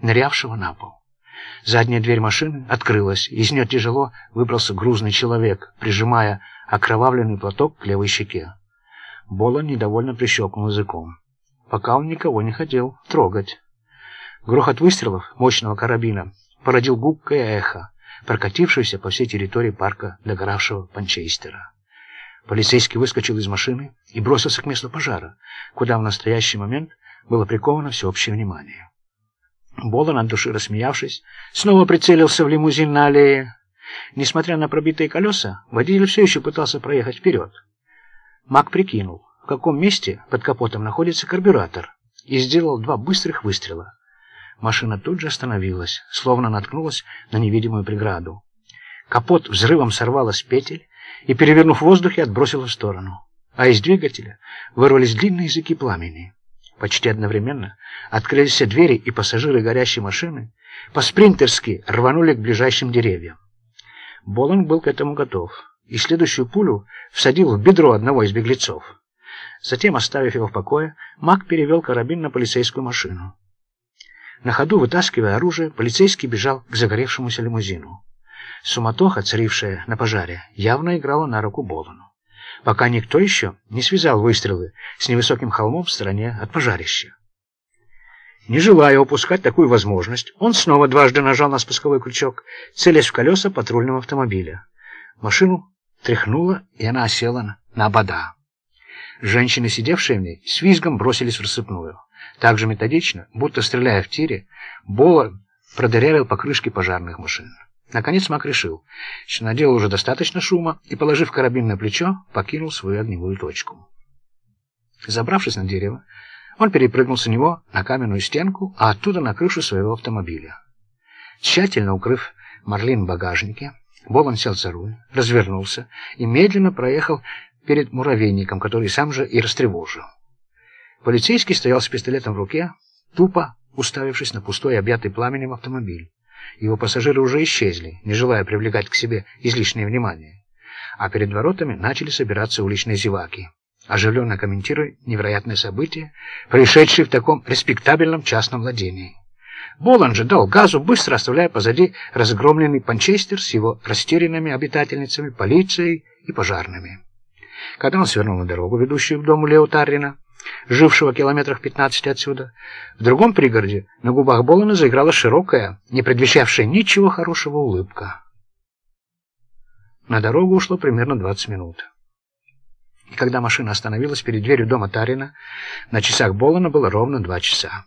нырявшего на пол. Задняя дверь машины открылась, из нее тяжело выбрался грузный человек, прижимая окровавленный платок к левой щеке. Болон недовольно прищелкнул языком. Пока он никого не хотел трогать. Грохот выстрелов мощного карабина породил гулкое эхо, прокатившееся по всей территории парка догоравшего Панчейстера. Полицейский выскочил из машины и бросился к месту пожара, куда в настоящий момент было приковано всеобщее внимание. Болон, от души рассмеявшись, снова прицелился в лимузин на аллее. Несмотря на пробитые колеса, водитель все еще пытался проехать вперед. Мак прикинул, в каком месте под капотом находится карбюратор, и сделал два быстрых выстрела. Машина тут же остановилась, словно наткнулась на невидимую преграду. Капот взрывом сорвало с петель и, перевернув в воздухе, отбросило в сторону. А из двигателя вырвались длинные языки пламени. Почти одновременно открылись все двери, и пассажиры горящей машины по-спринтерски рванули к ближайшим деревьям. Болон был к этому готов, и следующую пулю всадил в бедро одного из беглецов. Затем, оставив его в покое, Мак перевел карабин на полицейскую машину. На ходу, вытаскивая оружие, полицейский бежал к загоревшемуся лимузину. Суматоха, царившая на пожаре, явно играла на руку Болону пока никто еще не связал выстрелы с невысоким холмом в стороне от пожарища. Не желая упускать такую возможность, он снова дважды нажал на спусковой крючок, целясь в колеса патрульного автомобиля. Машину тряхнуло, и она осела на обода. Женщины, сидевшие в ней, с визгом бросились в рассыпную. Так же методично, будто стреляя в тире, Бола продырявил покрышки пожарных машин. Наконец Мак решил, что наделал уже достаточно шума и, положив карабин на плечо, покинул свою огневую точку. Забравшись на дерево, он перепрыгнул с него на каменную стенку, а оттуда на крышу своего автомобиля. Тщательно укрыв Марлин в багажнике, Болон сел за руль, развернулся и медленно проехал перед муравейником, который сам же и растревожил. Полицейский стоял с пистолетом в руке, тупо уставившись на пустой, объятый пламенем автомобиль. Его пассажиры уже исчезли, не желая привлекать к себе излишнее внимание. А перед воротами начали собираться уличные зеваки, оживленно комментируя невероятные события, происшедшие в таком респектабельном частном владении. Болан же дал газу, быстро оставляя позади разгромленный Панчестер с его растерянными обитательницами, полицией и пожарными. Когда он свернул на дорогу, ведущую к дому Лео Таррина, жившего километрах 15 отсюда. В другом пригороде на губах Болана заиграла широкая, не предвещавшая ничего хорошего улыбка. На дорогу ушло примерно 20 минут. И когда машина остановилась перед дверью дома Тарина, на часах Болана было ровно два часа.